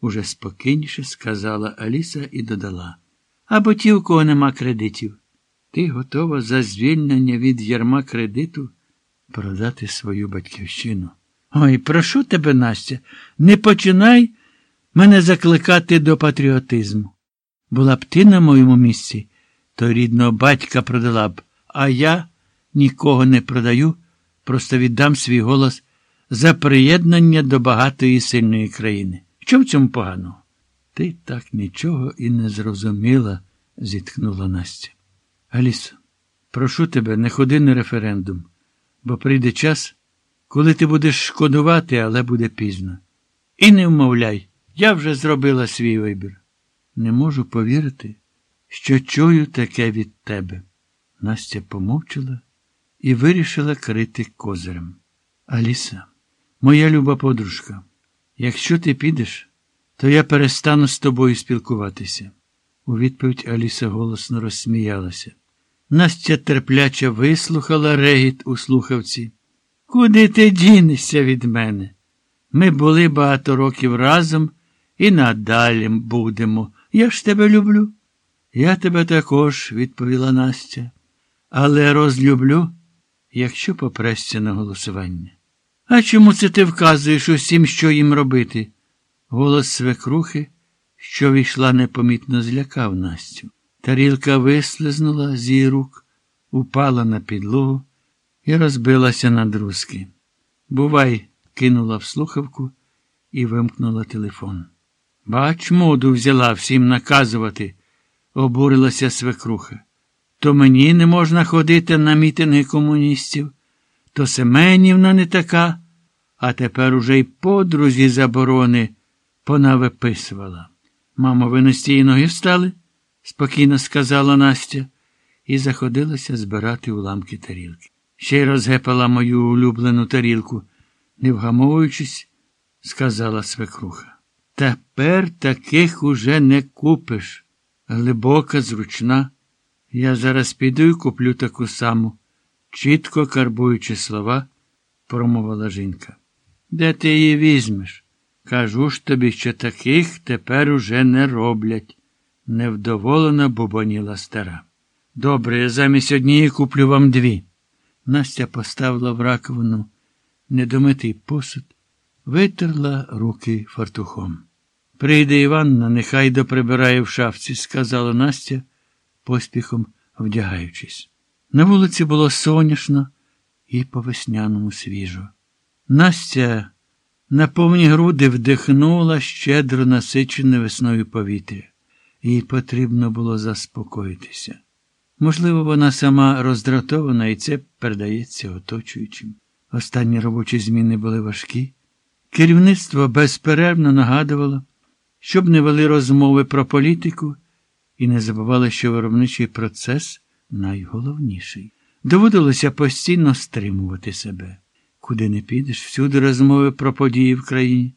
уже спокійніше сказала Аліса і додала. Або ті, у кого нема кредитів. Ти готова за звільнення від ярма кредиту продати свою батьківщину. Ой, прошу тебе, Настя, не починай мене закликати до патріотизму. Була б ти на моєму місці, то рідного батька продала б, а я нікого не продаю, просто віддам свій голос за приєднання до багатої і сильної країни. Що в цьому поганого? Ти так нічого і не зрозуміла, зітхнула Настя. Алісо, прошу тебе, не ходи на референдум, бо прийде час, коли ти будеш шкодувати, але буде пізно. І не вмовляй, я вже зробила свій вибір. Не можу повірити, що чую таке від тебе. Настя помовчала і вирішила крити козирем. Аліса, моя люба подружка, якщо ти підеш, то я перестану з тобою спілкуватися. У відповідь Аліса голосно розсміялася. Настя терпляче вислухала регіт у слухавці. Куди ти дінешся від мене? Ми були багато років разом і надалі будемо. Я ж тебе люблю. Я тебе також, відповіла Настя, але розлюблю, якщо попресся на голосування. А чому це ти вказуєш усім, що їм робити? Голос свекрухи, що війшла непомітно, злякав Настю. Тарілка вислизнула з її рук, упала на підлогу і розбилася на друзки. Бувай, кинула в слухавку і вимкнула телефон. Бач, моду взяла всім наказувати, обурилася свекруха. То мені не можна ходити на мітинги комуністів, то Семенівна не така, а тепер уже й подрузі заборони понавиписувала. Мамо, ви на стій ноги встали? спокійно сказала Настя і заходилася збирати уламки тарілки. Ще й розгепала мою улюблену тарілку, не вгамовуючись, сказала свекруха. Тепер таких уже не купиш. Глибока, зручна. Я зараз піду і куплю таку саму, чітко карбуючи слова, промовила жінка. Де ти її візьмеш? Кажу ж тобі, що таких тепер уже не роблять, невдоволена бубоніла стара. Добре, я замість однієї куплю вам дві. Настя поставила в раковину недомитий посуд, витерла руки фартухом. Прийде Іванна, нехай доприбирає в шафці, сказала Настя, поспіхом вдягаючись. На вулиці було соняшно і по весняному свіжо. Настя на повні груди вдихнула щедро насичене весною повітря. Їй потрібно було заспокоїтися. Можливо, вона сама роздратована, і це передається оточуючим. Останні робочі зміни були важкі. Керівництво безперервно нагадувало, щоб не вели розмови про політику і не забували, що виробничий процес найголовніший. Доводилося постійно стримувати себе. Куди не підеш, всюди розмови про події в країні.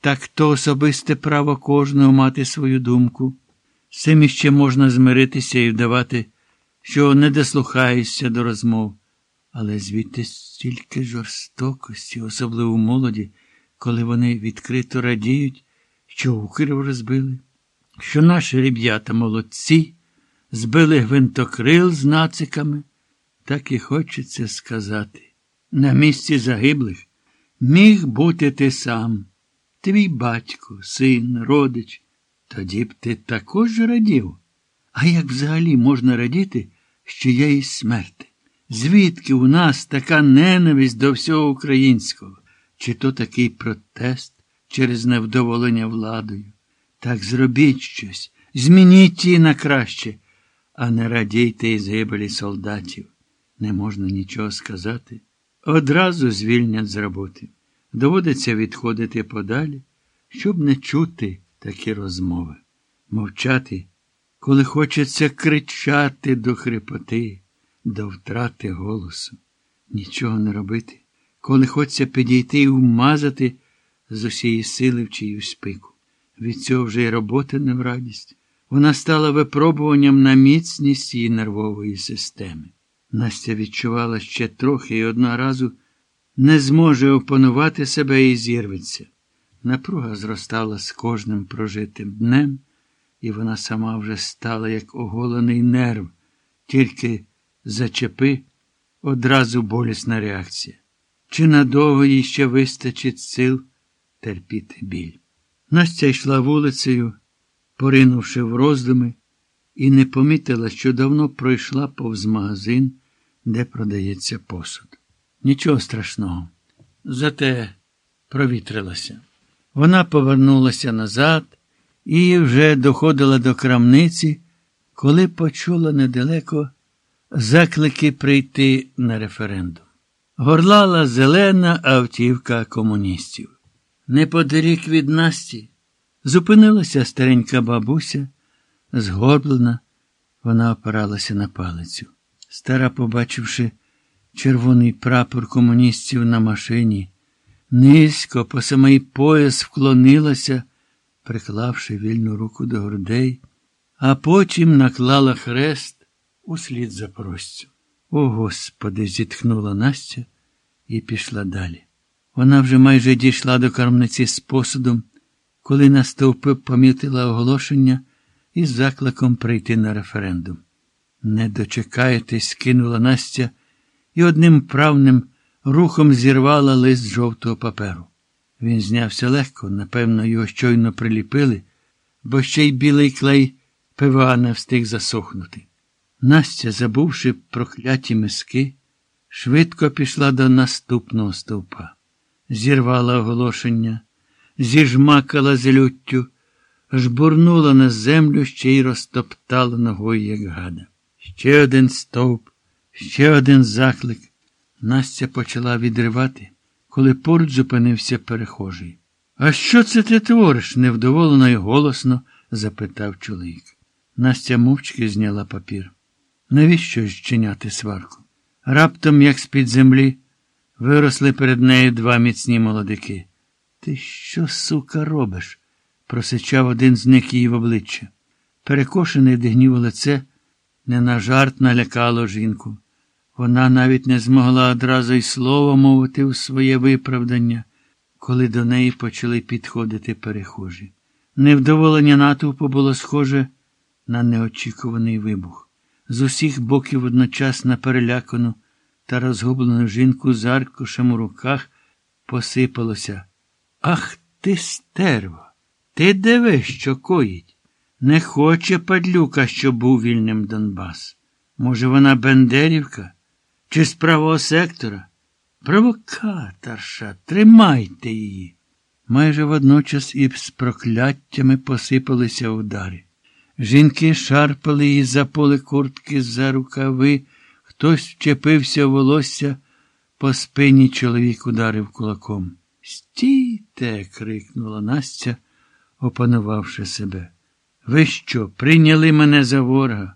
Так то особисте право кожного мати свою думку. З цим іще можна змиритися і вдавати, що не дослухаєшся до розмов. Але звідти стільки жорстокості, особливо в молоді, коли вони відкрито радіють, що укрив розбили, що наші ребята молодці, збили гвинтокрил з нациками, так і хочеться сказати. На місці загиблих міг бути ти сам, твій батько, син, родич. Тоді б ти також радів. А як взагалі можна радіти, що є і смерти? Звідки у нас така ненависть до всього українського? Чи то такий протест через невдоволення владою? Так зробіть щось, змініть її на краще, а не радійте із гибелі солдатів. Не можна нічого сказати. Одразу звільнять з роботи. Доводиться відходити подалі, щоб не чути такі розмови. Мовчати, коли хочеться кричати до хрипоти, до втрати голосу. Нічого не робити, коли хочеться підійти і вмазати з усієї сили в чиюсь пику. Від цього вже й робота не в радість. Вона стала випробуванням на міцність її нервової системи. Настя відчувала ще трохи і одного разу не зможе опанувати себе і зірветься. Напруга зростала з кожним прожитим днем, і вона сама вже стала як оголений нерв, тільки зачепи одразу болісна реакція. Чи надовго їй ще вистачить сил терпіти біль? Настя йшла вулицею, поринувши в роздуми, і не помітила, що давно пройшла повз магазин, де продається посуд. Нічого страшного. Зате провітрилася. Вона повернулася назад і вже доходила до крамниці, коли почула недалеко заклики прийти на референдум. Горлала зелена автівка комуністів. Неподалік від Насті зупинилася старенька бабуся, згорблена, вона опиралася на палицю. Стара, побачивши червоний прапор комуністів на машині, низько по самий пояс вклонилася, приклавши вільну руку до грудей, а потім наклала хрест услід за простцю. О, Господи! зітхнула Настя і пішла далі. Вона вже майже дійшла до кормниці з посудом, коли настовпи помітила оголошення із закликом прийти на референдум. Не дочекаєтесь, кинула Настя і одним правним рухом зірвала лист жовтого паперу. Він знявся легко, напевно, його щойно приліпили, бо ще й білий клей ПВА не встиг засохнути. Настя, забувши прокляті миски, швидко пішла до наступного стовпа, зірвала оголошення, зіжмакала з люттю, жбурнула на землю ще й розтоптала ногою, як гада. Ще один стовп, ще один заклик. Настя почала відривати, коли поруч зупинився перехожий. А що це ти твориш? невдоволено й голосно запитав чоловік. Настя мовчки зняла папір. Навіщо зчиняти сварку? Раптом, як з-під землі, виросли перед нею два міцні молодики. Ти що, сука, робиш? просичав один з них її в обличчя. Перекошене від гніву лице не на жарт налякало жінку. Вона навіть не змогла одразу й слово мовити у своє виправдання, коли до неї почали підходити перехожі. Невдоволення натовпу було схоже на неочікуваний вибух. З усіх боків одночасно перелякану та розгублену жінку з аркушем у руках посипалося. Ах ти, стерво! Ти диви, що коїть. Не хоче падлюка, щоб був вільним Донбас. Може, вона Бендерівка? Чи з правого сектора? Провокаторша, тримайте її. Майже водночас і з прокляттями посипалися удари. Жінки шарпали її за поле куртки за рукави, хтось вчепився волосся, по спині чоловік ударив кулаком. Стійте. крикнула Настя, опанувавши себе. Ви що, прийняли мене за ворога?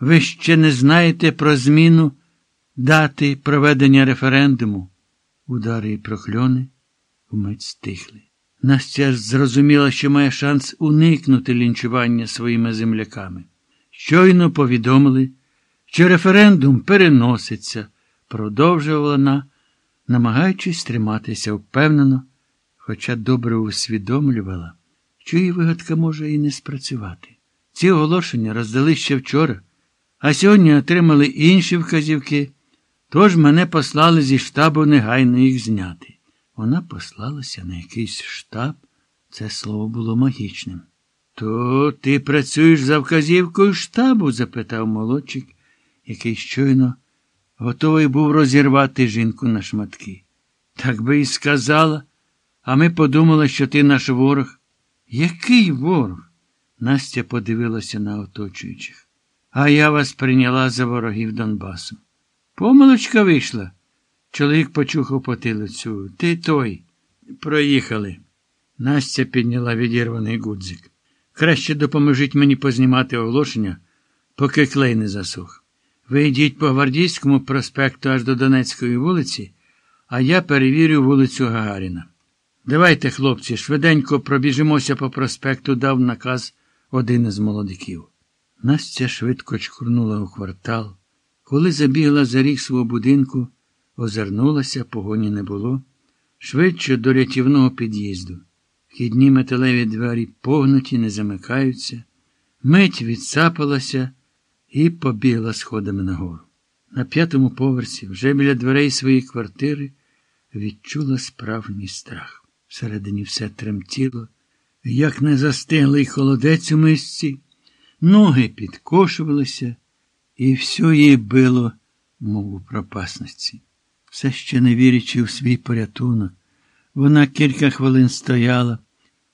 Ви ще не знаєте про зміну дати проведення референдуму? Удари і прокльони вмить стихли. Настя зрозуміла, що має шанс уникнути лінчування своїми земляками. Щойно повідомили, що референдум переноситься, продовжувала вона, намагаючись триматися впевнено, хоча добре усвідомлювала, що її вигадка може і не спрацювати. Ці оголошення роздали ще вчора, а сьогодні отримали інші вказівки, тож мене послали зі штабу негайно їх зняти. Вона послалася на якийсь штаб, це слово було магічним. То ти працюєш за вказівкою штабу? запитав молодчик, який щойно готовий був розірвати жінку на шматки. Так би і сказала, а ми подумали, що ти наш ворог. Який ворог? Настя подивилася на оточуючих. А я вас прийняла за ворогів Донбасу. Помилочка вийшла. Чоловік почухав потилицю. Ти той. Проїхали. Настя підняла відірваний гудзик. Краще допоможіть мені познімати оголошення, поки клей не засух. Ви йдіть по Гвардійському проспекту аж до Донецької вулиці, а я перевірю вулицю Гагаріна. Давайте, хлопці, швиденько пробіжимося по проспекту, дав наказ один із молодиків. Настя швидко чкурнула у квартал. Коли забігла за ріг свого будинку, озирнулася, погоні не було, швидше до рятівного під'їзду. Вхідні металеві двері погнуті, не замикаються. Мить відсапалася і побігла сходами нагору. На п'ятому поверсі, вже біля дверей своєї квартири, відчула справжній страх. Всередині все тремтіло, як не застиглий холодець у мисці, ноги підкошувалися, і все її било, мов у пропасниці. Все ще не вірячи в свій порятунок, вона кілька хвилин стояла